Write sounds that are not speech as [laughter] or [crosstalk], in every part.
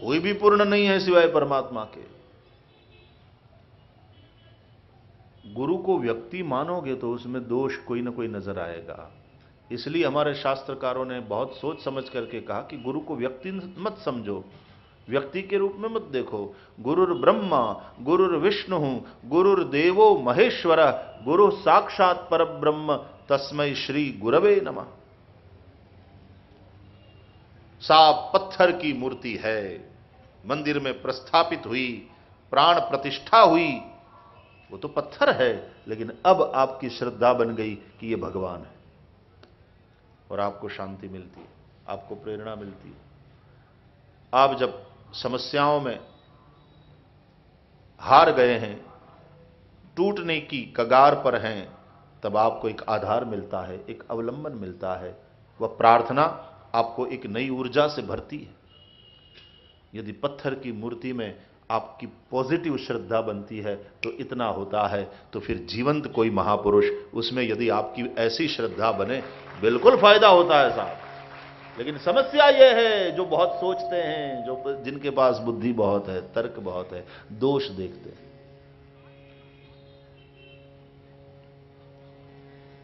कोई भी पूर्ण नहीं है सिवाय परमात्मा के। गुरु को व्यक्ति मानोगे तो उसमें दोष कोई ना कोई नज़र आएगा। इसलिए हमारे शास्त्रकारों ने बहुत सोच समझ करके कहा कि गुरु को व्यक्ति मत समझो, व्यक्ति के रूप में मत देखो। गुरुर ब्रह्मा, गुरुर विष्णु, गुरुर देवो महेश्वर, गुरु साक्षात पर ब्रह्म तस्मय श्री गुरवे नमः। सा पत्थर की मूर्ति है। मंदिर में प्रस्थापित हुई, प्राण प्रतिष्ठा हुई। वो तो पत्थर है, लेकिन अब आपकी श्रद्धा बन गई कि ये भगवान है। और आपको शांति मिलती है, आपको प्रेरणा मिलती है। आप जब समस्याओं में हार गए हैं, टूटने की कगार पर हैं, तब आपको एक आधार मिलता है, एक अवलंबन मिलता है। वह प्रार्थना आपको एक नई ऊर्जा से भरती है। यदि पत्थर की मूर्ति में आपकी पॉजिटिव श्रद्धा बनती है तो इतना होता है तो फिर जीवंत कोई महापुरुष, उसमें यदि आपकी ऐसी श्रद्धा बने, बिल्कुल फ़ायदा होता है साहब। लेकिन समस्या यह है, जो बहुत सोचते हैं, जो जिनके पास बुद्धि बहुत है, तर्क बहुत है, दोष देखते हैं।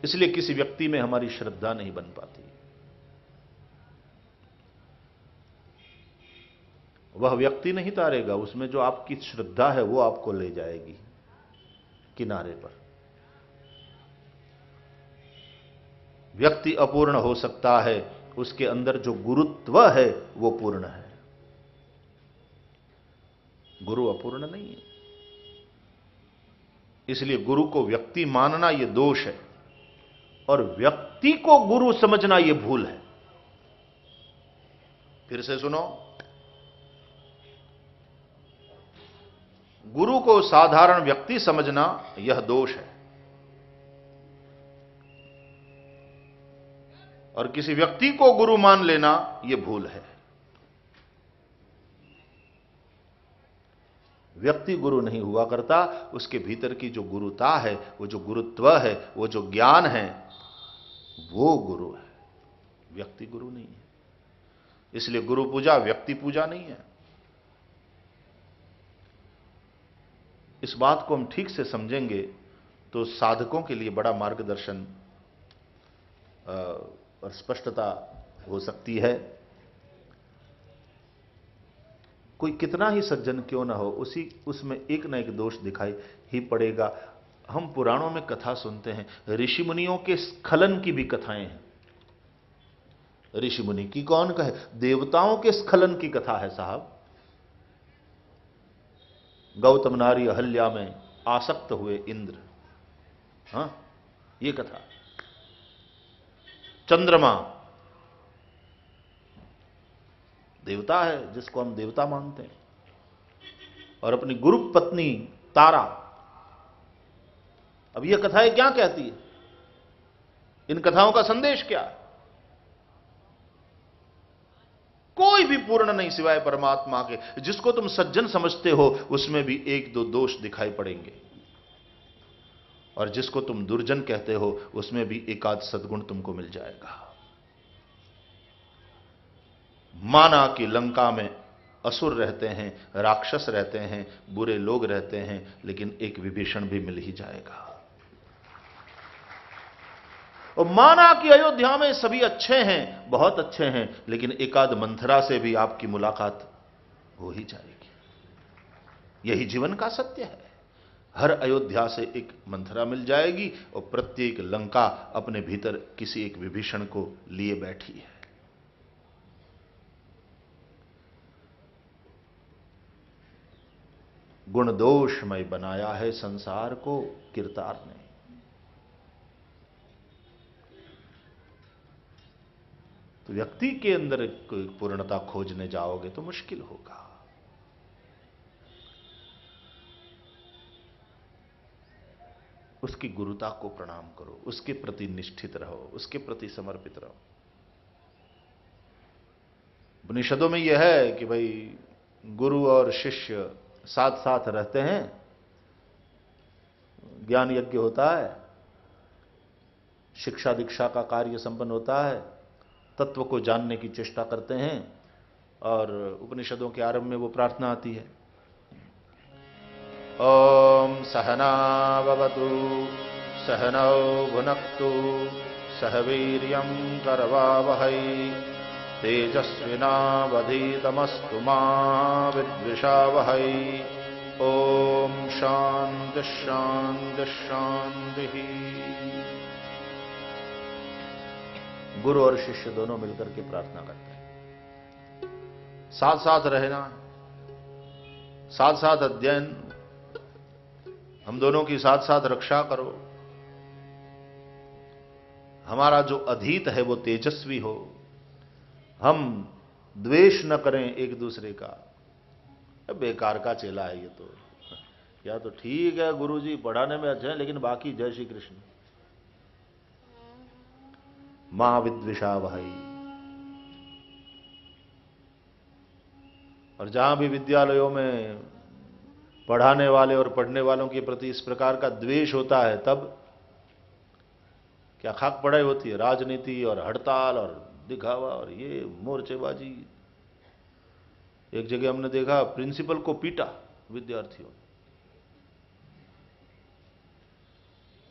इसलिए किसी व्यक्ति में हमारी श्रद्धा नहीं बन पाती। वह व्यक्ति नहीं तारेगा, उसमें जो आपकी श्रद्धा है वो आपको ले जाएगी, किनारे पर। व्यक्ति अपूर्ण हो सकता है, उसके अंदर जो गुरुत्व है, वो पूर्ण है। गुरु अपूर्ण नहीं है। इसलिए गुरु को व्यक्ति मानना यह दोष है, और व्यक्ति को गुरु समझना यह भूल है। फिर से सुनो गुरु को साधारण व्यक्ति समझना यह दोष है। और किसी व्यक्ति को गुरु मान लेना यह भूल है। व्यक्ति गुरु नहीं हुआ करता, उसके भीतर की जो गुरुता है, वो जो गुरुत्व है, वो जो ज्ञान है, वो गुरु है। व्यक्ति गुरु नहीं है। इसलिए गुरु पूजा, व्यक्ति पूजा नहीं है। इस बात को हम ठीक से समझेंगे तो साधकों के लिए बड़ा मार्गदर्शन और स्पष्टता हो सकती है। कोई कितना ही सज्जन क्यों ना हो, उसी, उसमें एक ना एक दोष दिखाई ही पड़ेगा। हम पुराणों में कथा सुनते हैं ऋषि मुनियों के स्खलन की भी कथाएँ हैं। ऋषि मुनि की कौन कहे? देवताओं के स्खलन की कथा है साहब। गौतम नारी अहल्या में आसक्त हुए इंद्र। हाँ, ये कथा। चंद्रमा। देवता है, जिसको हम देवता मानते हैं। और अपनी गुरु पत्नी तारा। अब यह कथाएँ क्या कहती है? इन कथाओं का संदेश क्या है? कोई भी पूर्ण नहीं सिवाय परमात्मा के। जिसको तुम सज्जन समझते हो, उसमें भी एक दो दोष दिखाई पड़ेंगे। और जिसको तुम दुर्जन कहते हो, उसमें भी एकाध सदगुण तुमको मिल जाएगा। माना कि लंका में असुर रहते हैं, राक्षस रहते हैं, बुरे लोग रहते हैं, लेकिन एक विभीषण भी मिल ही जाएगा। और माना कि अयोध्या में सभी अच्छे हैं, बहुत अच्छे हैं, लेकिन एकाद मंथरा से भी आपकी मुलाकात हो ही जाएगी। यही जीवन का सत्य है। हर अयोध्या से एक मंथरा मिल जाएगी और प्रत्येक लंका अपने भीतर किसी एक विभीषण को लिए बैठी है। गुण दोषमय बनाया है संसार को, किरतार ने। व्यक्ति के अंदर पूर्णता खोजने जाओगे तो मुश्किल होगा। उसकी गुरुता को प्रणाम करो, उसके प्रति निष्ठित रहो, उसके प्रति समर्पित रहो। उपनिषदों में यह है कि भाई, गुरु और शिष्य साथ साथ रहते हैं, ज्ञान यज्ञ होता है, शिक्षा दीक्षा का कार्य संपन्न होता है तत्व को जानने की चेष्टा करते हैं और उपनिषदों के आरंभ में वो प्रार्थना आती है। ओम सहनावतु सहनौ भुनक्तु, सह वीर करवा वह तेजस्विनावधीतमस्तु मिषा वह ओम शांति शांति शांति गुरु और शिष्य दोनों मिलकर के प्रार्थना करते हैं। साथ साथ रहना साथ साथ अध्ययन, हम दोनों की साथ साथ रक्षा करो। हमारा जो अधीत है वो तेजस्वी हो। हम द्वेष न करें एक दूसरे का। बेकार का चेला है ये तो। या तो ठीक है गुरुजी, पढ़ाने में अच्छे हैं, लेकिन बाकी जय श्री कृष्ण। माँ विद्विषा भाई और जहाँ भी विद्यालयों में पढ़ाने वाले और पढ़ने वालों के प्रति इस प्रकार का द्वेष होता है, तब क्या खाक पढ़ाई होती है? राजनीति और हड़ताल और दिखावा और ये मोर्चेबाजी। एक जगह हमने देखा, प्रिंसिपल को पीटा विद्यार्थियों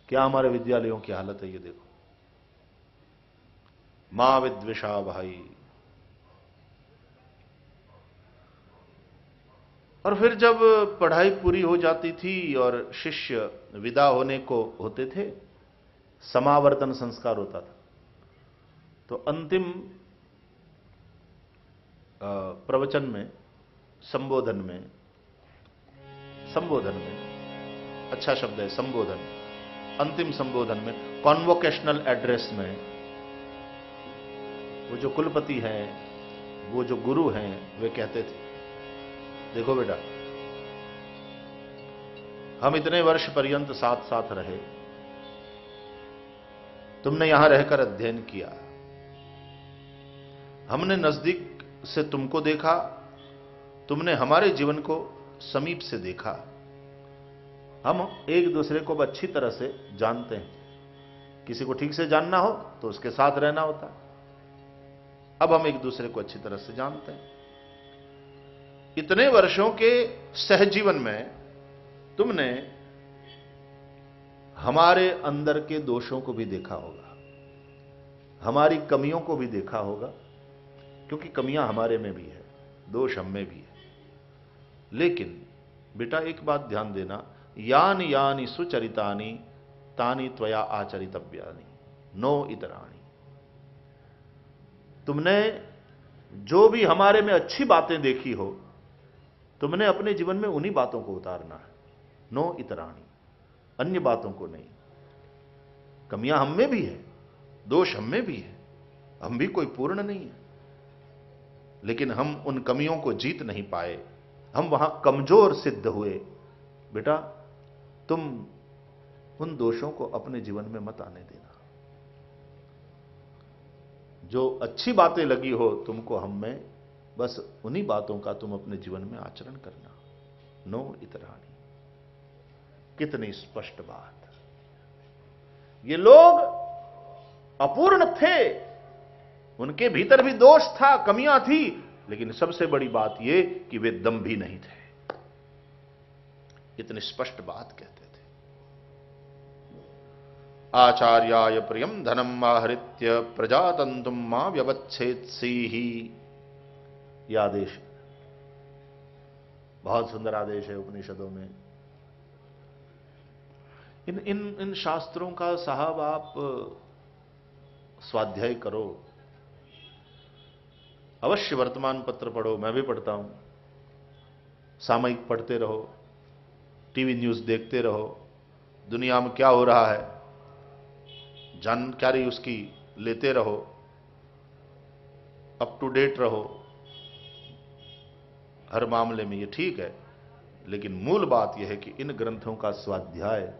क्या हमारे विद्यालयों की हालत है ये देखो। माँ विद्विषा भाई और फिर जब पढ़ाई पूरी हो जाती थी और शिष्य विदा होने को होते थे, समावर्तन संस्कार होता था। तो अंतिम प्रवचन में, संबोधन में संबोधन में अच्छा शब्द है, संबोधन, अंतिम संबोधन में कॉन्वोकेशनल एड्रेस में वो जो कुलपति हैं, वो जो गुरु हैं, वे कहते थे, देखो बेटा, हम इतने वर्ष पर्यंत साथ साथ रहे। तुमने यहाँ रहकर अध्ययन किया। हमने नज़दीक से तुमको देखा, तुमने हमारे जीवन को समीप से देखा। हम एक दूसरे को अच्छी तरह से जानते हैं। किसी को ठीक से जानना हो तो उसके साथ रहना होता। अब हम एक दूसरे को अच्छी तरह से जानते हैं। इतने वर्षों के सहजीवन में तुमने हमारे अंदर के दोषों को भी देखा होगा। हमारी कमियों को भी देखा होगा, क्योंकि कमियाँ हमारे में भी है, दोष हम में भी है। लेकिन बेटा एक बात ध्यान देना, यान यानी सुचरितानी, तानी त्वया आचरितव्यानी, नो इतराणी। तुमने जो भी हमारे में अच्छी बातें देखी हो, तुमने अपने जीवन में उन्हीं बातों को उतारना है। नो इतराणी, अन्य बातों को नहीं। कमियाँ हम में भी है, दोष हम में भी है, हम भी कोई पूर्ण नहीं है। लेकिन हम उन कमियों को जीत नहीं पाए। हम वहाँ कमज़ोर सिद्ध हुए। बेटा, तुम उन दोषों को अपने जीवन में मत आने देना। जो अच्छी बातें लगी हो तुमको हम में, बस उन्हीं बातों का तुम अपने जीवन में आचरण करना। नो इतरानी कितनी स्पष्ट बात। ये लोग अपूर्ण थे। उनके भीतर भी दोष था, कमियाँ थी, लेकिन सबसे बड़ी बात यह कि वे दम भी नहीं थे। इतनी स्पष्ट बात कहते आचार्याय प्रियम धनम आहृत्य प्रजातंतुम माँ ही यह आदेश। बहुत सुंदर आदेश है उपनिषदों में। इन इन इन शास्त्रों का साहब आप स्वाध्याय करो। अवश्य वर्तमान पत्र पढ़ो, मैं भी पढ़ता हूँ। सामयिक पढ़ते रहो, टीवी न्यूज़ देखते रहो। दुनिया में क्या हो रहा है? जानकारी उसकी लेते रहो अप टू डेट रहो। हर मामले में ये ठीक है, लेकिन मूल बात यह है कि इन ग्रंथों का स्वाध्याय,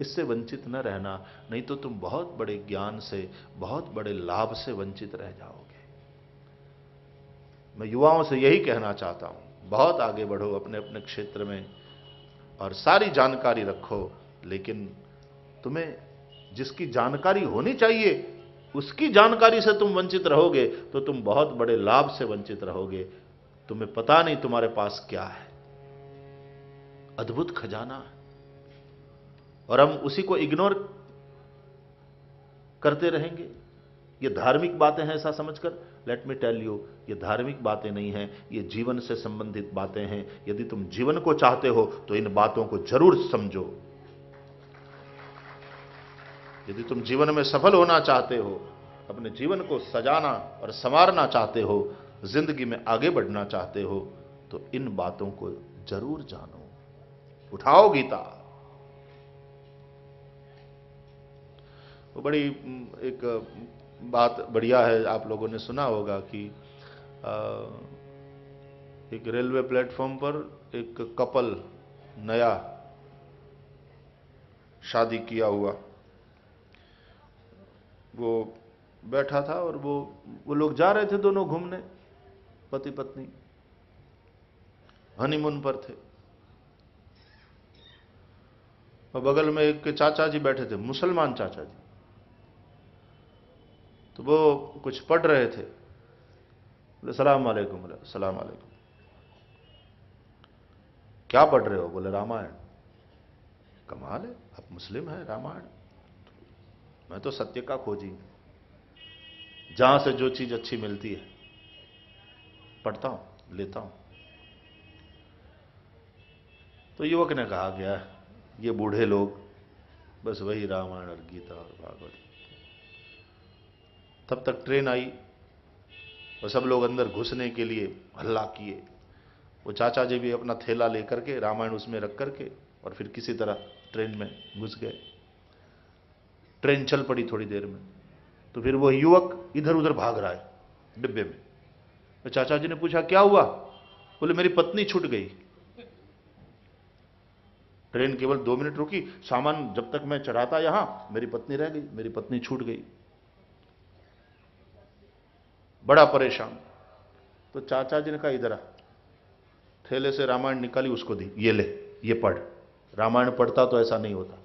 इससे वंचित न रहना, नहीं तो तुम बहुत बड़े ज्ञान से, बहुत बड़े लाभ से वंचित रह जाओगे। मैं युवाओं से यही कहना चाहता हूँ, बहुत आगे बढ़ो अपने अपने क्षेत्र में और सारी जानकारी रखो, लेकिन तुम्हें जिसकी जानकारी होनी चाहिए, उसकी जानकारी से तुम वंचित रहोगे तो तुम बहुत बड़े लाभ से वंचित रहोगे। तुम्हें पता नहीं तुम्हारे पास क्या है। अद्भुत खजाना। है और हम उसी को इग्नोर करते रहेंगे। ये धार्मिक बातें हैं ऐसा समझकर। लेट मी टेल यू ये धार्मिक बातें नहीं हैं, ये जीवन से संबंधित बातें हैं। यदि तुम जीवन को चाहते हो तो इन बातों को ज़रूर समझो। यदि तुम जीवन में सफल होना चाहते हो, अपने जीवन को सजाना और संवारना चाहते हो, ज़िंदगी में आगे बढ़ना चाहते हो तो इन बातों को ज़रूर जानो। उठाओ गीता। वो बड़ी एक बात बढ़िया है, आप लोगों ने सुना होगा कि एक रेलवे प्लेटफॉर्म पर एक कपल नया शादी किया हुआ। वो बैठा था और वो वो लोग जा रहे थे दोनों घूमने पति पत्नी हनीमून पर थे। और बगल में एक चाचा जी बैठे थे, मुसलमान चाचा जी। तो वो कुछ पढ़ रहे थे। बोले, सलाम वालेकुम। बोले, सलाम वालेकुम। क्या पढ़ रहे हो? बोले, रामायण। कमाल है, आप मुस्लिम हैं, रामायण। मैं तो सत्य का खोजी। जहाँ से जो चीज़ अच्छी मिलती है, पढ़ता हूँ, लेता हूँ। तो युवक ने कहा गया ये बूढ़े लोग, बस वही रामायण और गीता और भागवत। तब तक ट्रेन आई और सब लोग अंदर घुसने के लिए हल्ला किए। वो चाचा जी भी अपना थैला लेकर के, रामायण उसमें रख करके और फिर किसी तरह ट्रेन में घुस गए। ट्रेन चल पड़ी थोड़ी देर में। तो फिर वो युवक इधर उधर भाग रहा है, डिब्बे में। तो चाचा जी ने पूछा, क्या हुआ? बोले, मेरी पत्नी छूट गई। ट्रेन केवल दो मिनट रुकी। सामान जब तक मैं चढ़ाता यहाँ, मेरी पत्नी रह गई, मेरी पत्नी छूट गई। बड़ा परेशान। तो चाचा जी ने कहा, इधर आ। थैले से रामायण निकाली, उसको दी। ये ले, ये पढ़। रामायण पढ़ता तो ऐसा नहीं होता।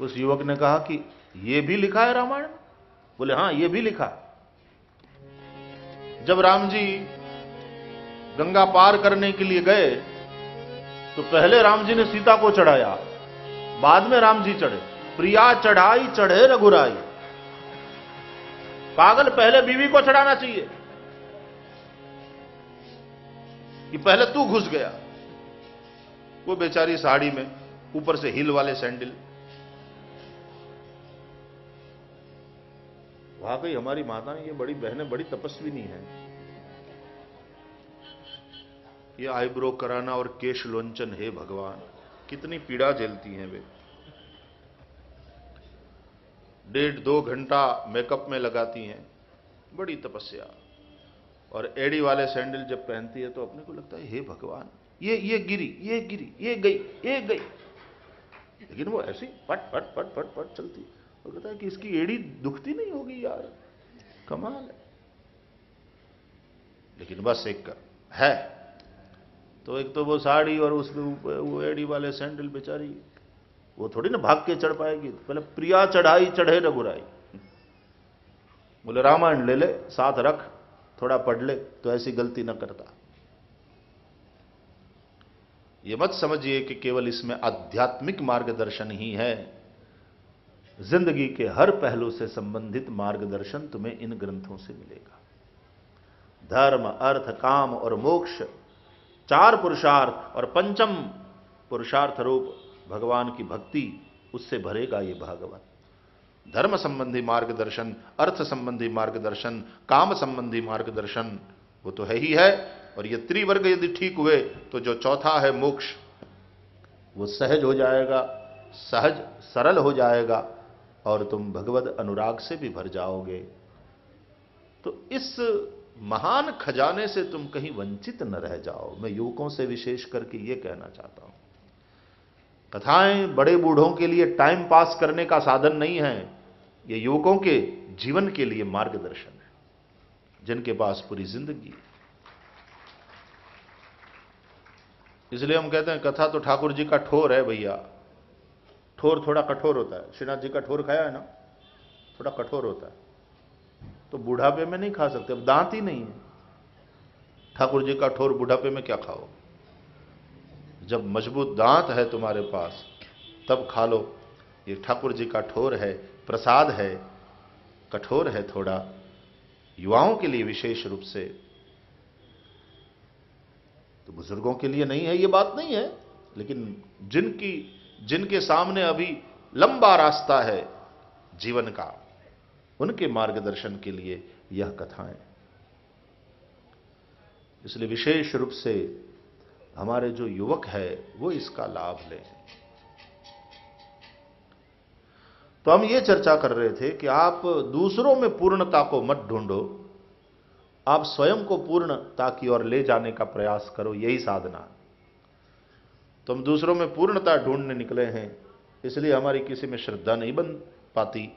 उस युवक ने कहा कि ये भी लिखा है रामायण? बोले, हाँ, ये भी लिखा जब राम जी गंगा पार करने के लिए गए तो पहले राम जी ने सीता को चढ़ाया, बाद में राम जी चढ़े। प्रिया चढ़ाई, चढ़े रघुराई। पागल पहले बीवी को चढ़ाना चाहिए। कि पहले तू घुस गया। वो बेचारी साड़ी में ऊपर से हिल वाले सैंडल वाकई हमारी माता ये बड़ी बहनें बड़ी तपस्विनी है। ये आईब्रो कराना और केश लोंचन, हे भगवान, कितनी पीड़ा झेलती हैं वे। डेढ़ दो घंटा मेकअप में लगाती हैं, बड़ी तपस्या। और एडी वाले सैंडल जब पहनती है तो अपने को लगता है, हे भगवान, ये ये गिरी ये गिरी, ये गई ये गई। लेकिन वो ऐसी पट पट पट पट पट चलती और कहता है कि इसकी एड़ी दुखती नहीं होगी यार। कमाल है। लेकिन बस एक है। तो एक तो वो साड़ी और उसमें वो एडी वाले सैंडल बेचारी, वो थोड़ी ना भाग के चढ़ पाएगी। पहले प्रिया चढ़ाई, चढ़े रघुराई। बोले, रामायण ले ले, साथ रख, थोड़ा पढ़ ले तो ऐसी गलती ना करता। ये मत समझिए कि केवल इसमें आध्यात्मिक मार्गदर्शन ही है। ज़िंदगी के हर पहलू से संबंधित मार्गदर्शन तुम्हें इन ग्रंथों से मिलेगा। धर्म, अर्थ, काम और मोक्ष, चार पुरुषार्थ और पंचम पुरुषार्थ रूप भगवान की भक्ति, उससे भरेगा ये भागवत। धर्म संबंधी मार्गदर्शन, अर्थ संबंधी मार्गदर्शन, काम संबंधी मार्गदर्शन, वो तो है ही है। और ये त्रिवर्ग यदि ठीक हुए तो जो चौथा है मोक्ष, वो सहज हो जाएगा, सहज, सरल हो जाएगा। और तुम भगवत अनुराग से भी भर जाओगे। तो इस महान खजाने से तुम कहीं वंचित न रह जाओ। मैं युवकों से विशेष करके यह कहना चाहता हूँ। कथाएँ बड़े बूढ़ों के लिए टाइम पास करने का साधन नहीं है। ये युवकों के जीवन के लिए मार्गदर्शन है, जिनके पास पूरी ज़िंदगी इसलिए हम कहते हैं, कथा तो ठाकुर जी का ठोर है भैया। ठोर थोड़ा कठोर होता है। श्रीनाथ जी का ठोर खाया है ना? थोड़ा कठोर होता है। तो बुढ़ापे में नहीं खा सकते, अब दांत ही नहीं है। ठाकुर जी का ठोर बुढ़ापे में क्या खाओ? जब मज़बूत दांत है तुम्हारे पास, तब खा लो। ये ठाकुर जी का ठोर है, प्रसाद है, कठोर है थोड़ा। युवाओं के लिए विशेष रूप से। तो बुज़ुर्गों के लिए नहीं है, ये बात नहीं है, लेकिन जिनकी जिनके सामने अभी लंबा रास्ता है जीवन का, उनके मार्गदर्शन के लिए यह कथाएँ। इसलिए विशेष रूप से हमारे जो युवक है, वो इसका लाभ लें। तो हम ये चर्चा कर रहे थे कि आप दूसरों में पूर्णता को मत ढूंढो, आप स्वयं को पूर्णता की ओर ले जाने का प्रयास करो, यही साधना। तो हम दूसरों में पूर्णता ढूँढने निकले हैं, इसलिए हमारी किसी में श्रद्धा नहीं बन पाती।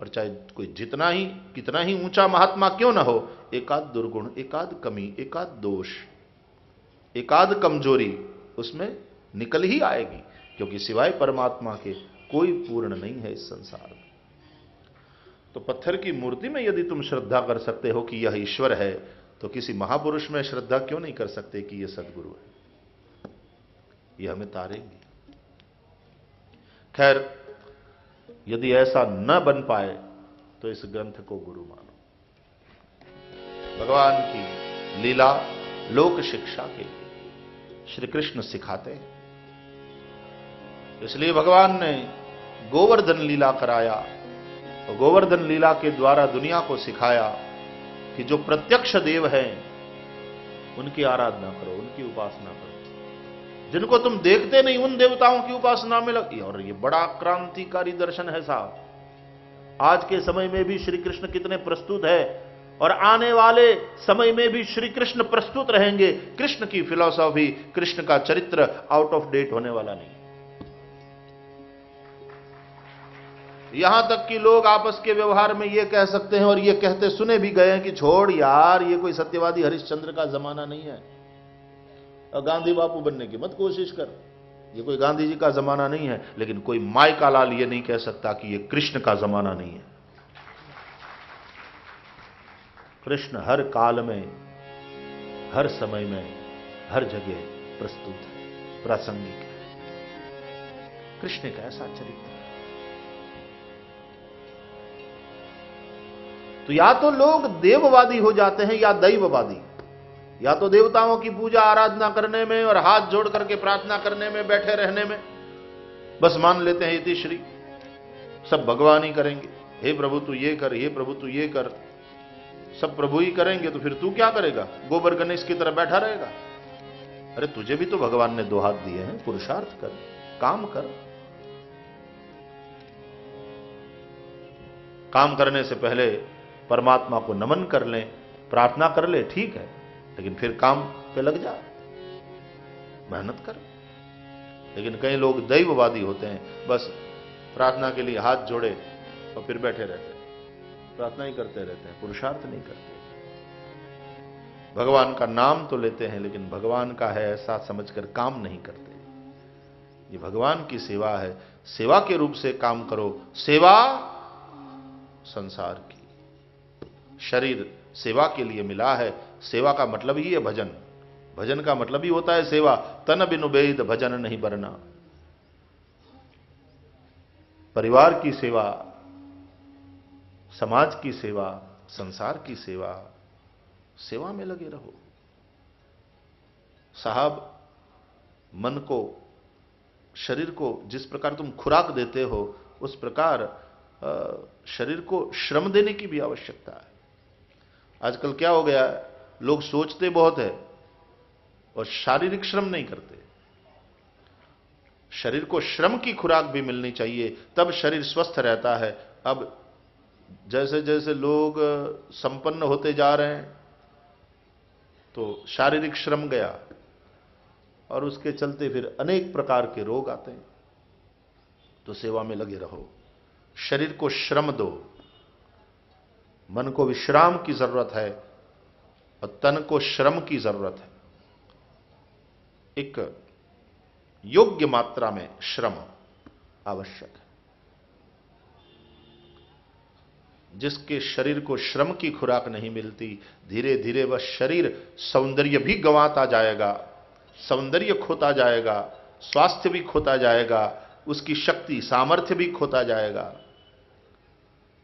और चाहे कोई जितना ही, कितना ही ऊँचा महात्मा क्यों ना हो, एकाध दुर्गुण, एकाध कमी, एकाध दोष, एकाध कमज़ोरी उसमें निकल ही आएगी, क्योंकि सिवाय परमात्मा के कोई पूर्ण नहीं है इस संसार में। तो पत्थर की मूर्ति में यदि तुम श्रद्धा कर सकते हो कि यह ईश्वर है तो किसी महापुरुष में श्रद्धा क्यों नहीं कर सकते कि यह सदगुरु है? यह हमें तारेंगे। खैर, यदि ऐसा न बन पाए तो इस ग्रंथ को गुरु मानो। भगवान की लीला, लोक शिक्षा के लिए श्री कृष्ण सिखाते हैं। इसलिए भगवान ने गोवर्धन लीला कराया, और गोवर्धन लीला के द्वारा दुनिया को सिखाया कि जो प्रत्यक्ष देव हैं, उनकी आराधना करो, उनकी उपासना करो। जिनको तुम देखते नहीं, उन देवताओं की उपासना में लगी और ये बड़ा क्रांतिकारी दर्शन है साहब। आज के समय में भी श्री कृष्ण कितने प्रस्तुत है, और आने वाले समय में भी श्री कृष्ण प्रस्तुत रहेंगे। कृष्ण की फिलॉसॉफी कृष्ण का चरित्र आउट ऑफ़ डेट होने वाला नहीं। यहाँ तक कि लोग आपस के व्यवहार में यह कह सकते हैं, और यह कहते सुने भी गए हैं कि छोड़ यार, ये कोई सत्यवादी हरिश्चंद्र का जमाना नहीं है। गांधी बापू बनने की मत कोशिश कर। ये कोई गांधी जी का जमाना नहीं है, लेकिन कोई माई का लाल ये नहीं कह सकता कि ये कृष्ण का जमाना नहीं है। कृष्ण हर काल में, हर समय में, हर जगह प्रस्तुत है, प्रासंगिक है। कृष्ण का ऐसा चरित्र तो या तो लोग देववादी हो जाते हैं या दैववादी। या तो देवताओं की पूजा आराधना करने में और हाथ जोड़ करके प्रार्थना करने में, बैठे रहने में। बस मान लेते हैं यदि श्री। सब भगवान ही करेंगे। हे प्रभु, तू ये कर, हे प्रभु, तू ये कर। सब प्रभु ही करेंगे तो फिर तू क्या करेगा? गोबर गणेश की तरह बैठा रहेगा। अरे, तुझे भी तो भगवान ने दो हाथ दिए हैं। पुरुषार्थ कर, काम कर। काम करने से पहले परमात्मा को नमन कर लें, प्रार्थना कर ले, ठीक है। लेकिन फिर काम पे लग जा। मेहनत कर। लेकिन कई लोग दैववादी होते हैं, बस प्रार्थना के लिए हाथ जोड़े और फिर बैठे रहते हैं। प्रार्थना ही करते रहते हैं, पुरुषार्थ नहीं करते। भगवान का नाम तो लेते हैं, लेकिन भगवान का है ऐसा समझकर काम नहीं करते। ये भगवान की सेवा है। सेवा के रूप से काम करो। सेवा संसार की। शरीर सेवा के लिए मिला है। सेवा का मतलब ही है भजन। भजन का मतलब ही होता है सेवा। तन बिनु बेद भजन नहीं बरना। परिवार की सेवा, समाज की सेवा, संसार की सेवा सेवा में लगे रहो। साहब, मन को, शरीर को जिस प्रकार तुम खुराक देते हो, उस प्रकार शरीर को श्रम देने की भी आवश्यकता है। आजकल क्या हो गया है? लोग सोचते बहुत है और शारीरिक श्रम नहीं करते। शरीर को श्रम की खुराक भी मिलनी चाहिए, तब शरीर स्वस्थ रहता है। अब जैसे जैसे लोग संपन्न होते जा रहे हैं तो शारीरिक श्रम गया और उसके चलते फिर अनेक प्रकार के रोग आते हैं। तो सेवा में लगे रहो। शरीर को श्रम दो। मन को विश्राम की ज़रूरत है। और तन को श्रम की ज़रूरत है। एक योग्य मात्रा में श्रम आवश्यक है। जिसके शरीर को श्रम की खुराक नहीं मिलती धीरे धीरे वह शरीर सौंदर्य भी गंवाता जाएगा, सौंदर्य खोता जाएगा, स्वास्थ्य भी खोता जाएगा, उसकी शक्ति, सामर्थ्य भी खोता जाएगा।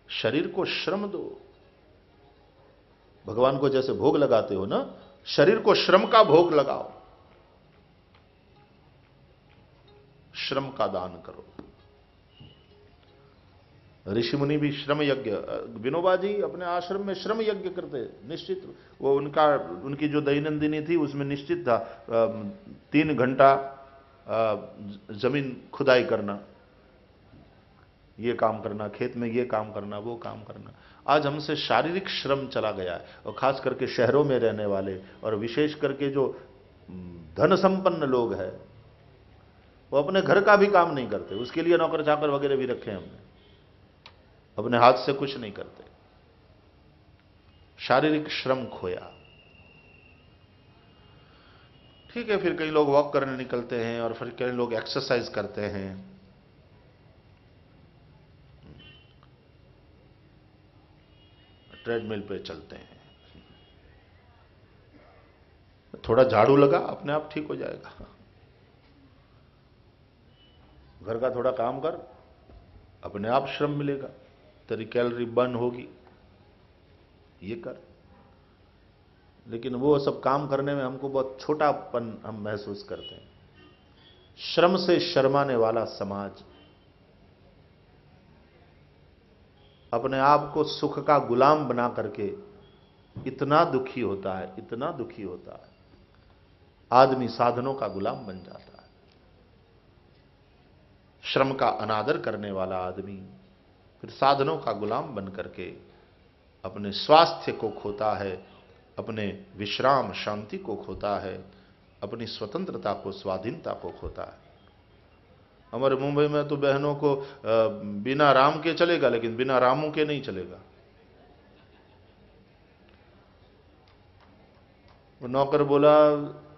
शरीर को श्रम दो। भगवान को जैसे भोग लगाते हो ना, शरीर को श्रम का भोग लगाओ। श्रम का दान करो। ऋषि मुनि भी श्रम यज्ञ, विनोबा जी अपने आश्रम में श्रम यज्ञ करते, निश्चित। वो उनका, उनकी जो दैनंदिनी थी, उसमें निश्चित था तीन घंटा ज़मीन खुदाई करना। ये काम करना, खेत में ये काम करना, वो काम करना। आज हमसे शारीरिक श्रम चला गया है और खास करके शहरों में रहने वाले और विशेष करके जो धन संपन्न लोग हैं, वो अपने घर का भी काम नहीं करते। उसके लिए नौकर चाकर वगैरह भी रखे हमने। अपने हाथ से कुछ नहीं करते। शारीरिक श्रम खोया। ठीक है, फिर कई लोग वॉक करने निकलते हैं और फिर कई लोग एक्सरसाइज करते हैं। ट्रेडमिल पे चलते हैं। थोड़ा झाड़ू लगा, अपने आप ठीक हो जाएगा। घर का थोड़ा काम कर, अपने आप श्रम मिलेगा, तेरी कैलोरी बर्न होगी, ये कर। लेकिन वो सब काम करने में हमको बहुत छोटापन हम महसूस करते हैं। श्रम से शर्माने वाला समाज अपने आप को सुख का गुलाम बना करके इतना दुखी होता है, इतना दुखी होता है। आदमी साधनों का गुलाम बन जाता है। श्रम का अनादर करने वाला आदमी फिर साधनों का गुलाम बन करके अपने स्वास्थ्य को खोता है, अपने विश्राम, शांति को खोता है, अपनी स्वतंत्रता को, स्वाधीनता को खोता है। हमारे मुंबई में तो बहनों को बिना राम के चलेगा, लेकिन बिना रामों के नहीं चलेगा। नौकर बोला,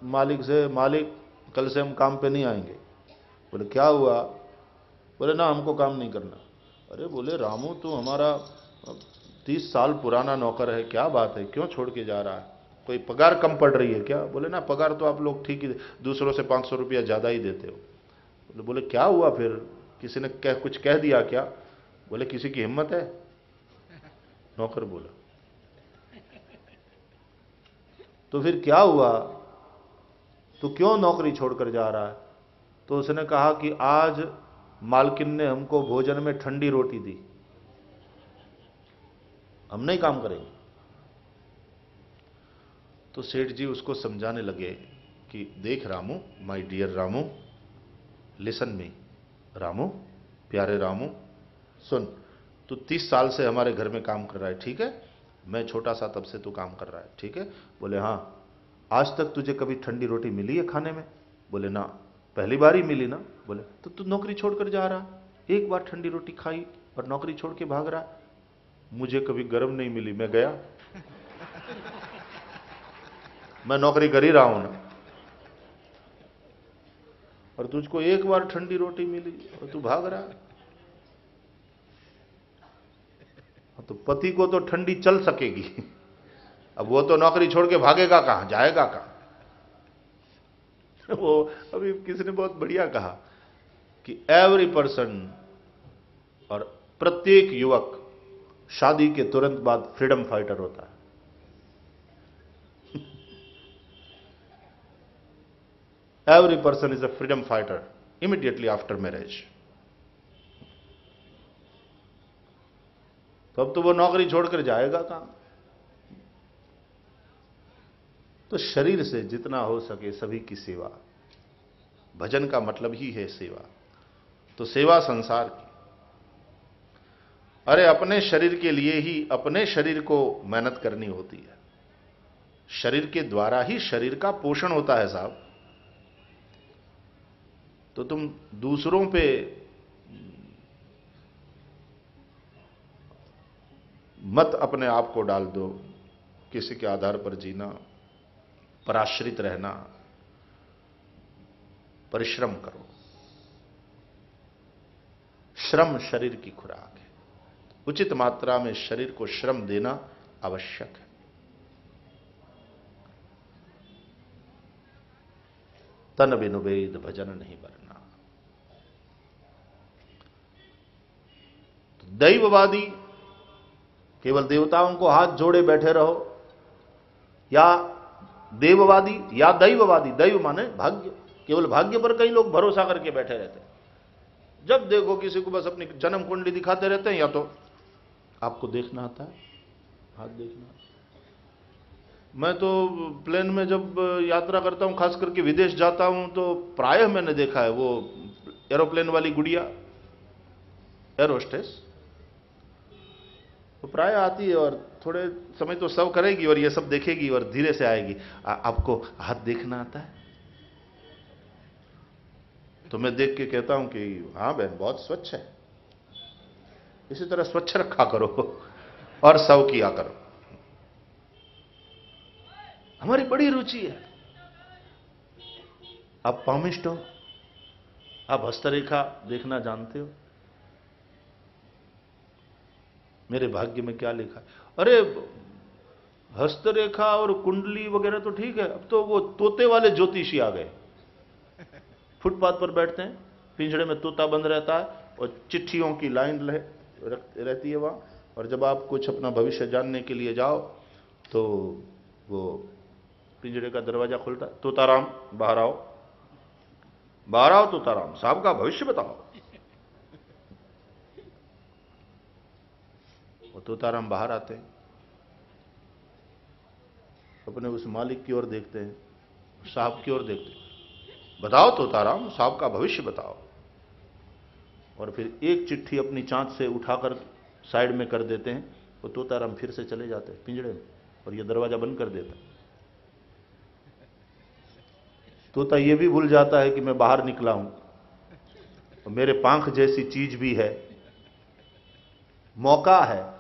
मालिक से, मालिक, कल से हम काम पे नहीं आएँगे। बोले, क्या हुआ? बोले, ना, हमको काम नहीं करना। अरे बोले, रामू तू हमारा तीस साल पुराना नौकर है, क्या बात है, क्यों छोड़ के जा रहा है? कोई पगार कम पड़ रही है क्या? बोले, ना, पगार तो आप लोग ठीक ही, दूसरों से पाँच सौ रुपया ज़्यादा ही देते हो। बोले बोले, क्या हुआ फिर? किसी ने कह, कुछ कह दिया क्या? बोले, किसी की हिम्मत है? नौकर बोला तो फिर क्या हुआ? तो क्यों नौकरी छोड़कर जा रहा है? तो उसने कहा कि, आज मालकिन ने हमको भोजन में ठंडी रोटी दी। हम नहीं काम करेंगे। तो सेठ जी उसको समझाने लगे कि, देख Ramu, my dear Ramu listen me Ramu, प्यारे रामू, सुन, तू तीस साल से हमारे घर में काम कर रहा है, ठीक है? मैं छोटा सा तब से तू काम कर रहा है, ठीक है? बोले हाँ। आज तक तुझे कभी ठंडी रोटी मिली है खाने में? बोले, ना। पहली बार ही मिली ना? बोले तो तू नौकरी छोड़कर जा रहा एक बार ठंडी रोटी खाई और नौकरी छोड़ के भाग रहा मुझे कभी गर्म नहीं मिली, मैं गया। मैं नौकरी कर ही रहा हूँ ना। और तुझको एक बार ठंडी रोटी मिली और तू भाग रहा। तो पति को तो ठंडी चल सकेगी। अब वो तो नौकरी छोड़ के भागेगा कहाँ, जाएगा कहाँ? वो अभी किसी ने बहुत बढ़िया कहा कि एवरी पर्सन और प्रत्येक युवक शादी के तुरंत बाद फ्रीडम फाइटर होता है। Every person is a freedom fighter immediately after marriage तो अब तो वो नौकरी छोड़कर जाएगा कहाँ? तो शरीर से जितना हो सके सभी की सेवा। भजन का मतलब ही है सेवा। तो सेवा संसार की। अरे, अपने शरीर के लिए ही, अपने शरीर को मेहनत करनी होती है। शरीर के द्वारा ही शरीर का पोषण होता है साहब। तो तुम दूसरों पे मत अपने आप को डाल दो, किसी के आधार पर जीना, पराश्रित रहना, परिश्रम करो। श्रम शरीर की खुराक है। उचित मात्रा में शरीर को श्रम देना आवश्यक है। तन बिनुवेद भजन नहीं बरना। दैववादी, केवल देवताओं को हाथ जोड़े बैठे रहो, या देववादी, या दैववादी, दैव माने भाग्य। केवल भाग्य पर कई लोग भरोसा करके बैठे रहते हैं। जब देखो किसी को बस अपनी जन्म कुंडली दिखाते रहते हैं, या तो आपको देखना आता है, हाथ देखना मैं तो प्लेन में जब यात्रा करता हूँ, खास करके विदेश जाता हूँ तो प्रायः मैंने देखा है वो एरोप्लेन वाली गुड़िया, एरोस्टेस। तो प्राय आती है और थोड़े समय तो सब करेगी और ये सब देखेगी और धीरे से आएगी। आ, आपको हाथ देखना आता है? तो मैं देख के कहता हूँ कि हाँ बहन बहुत स्वच्छ है। इसी तरह स्वच्छ रखा करो [laughs] और सब किया करो। हमारी बड़ी रुचि है। आप पामिस्ट हो आप हस्तरेखा देखना जानते हो मेरे भाग्य में क्या लिखा है? अरे, हस्तरेखा और कुंडली वगैरह तो ठीक है, अब तो वो तोते वाले ज्योतिषी आ गए। फुटपाथ पर बैठते हैं, पिंजड़े में तोता बंद रहता है और चिट्ठियों की लाइन रहती है वहाँ, और जब आप कुछ अपना भविष्य जानने के लिए जाओ तो वो पिंजड़े का दरवाज़ा खुलता तोताराम, बाहर आओ। बाहर आओ, तोताराम, साहब का भविष्य बताओ। वो तोताराम बाहर आते हैं। अपने उस मालिक की ओर देखते हैं साहब की ओर देखते हैं। बताओ तोताराम साहब का भविष्य बताओ। और फिर एक चिट्ठी अपनी चाँद से उठाकर साइड में कर देते हैं, वो तोताराम फिर से चले जाते हैं पिंजड़े में, और ये दरवाज़ा बंद कर देता तोता ये भी भूल जाता है कि मैं बाहर निकला हूँ मेरे पांख जैसी चीज़ भी है, मौका है।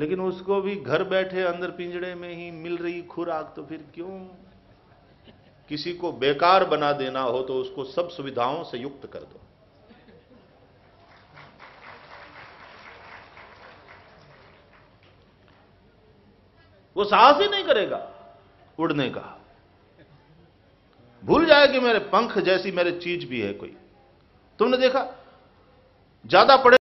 लेकिन उसको भी घर बैठे अंदर पिंजड़े में ही मिल रही खुराक तो फिर क्यों? किसी को बेकार बना देना हो तो उसको सब सुविधाओं से युक्त कर दो। वो साहस ही नहीं करेगा उड़ने का। भूल जाए कि मेरे पंख जैसी मेरे चीज़ भी है कोई। तुमने देखा? ज़्यादा पढ़े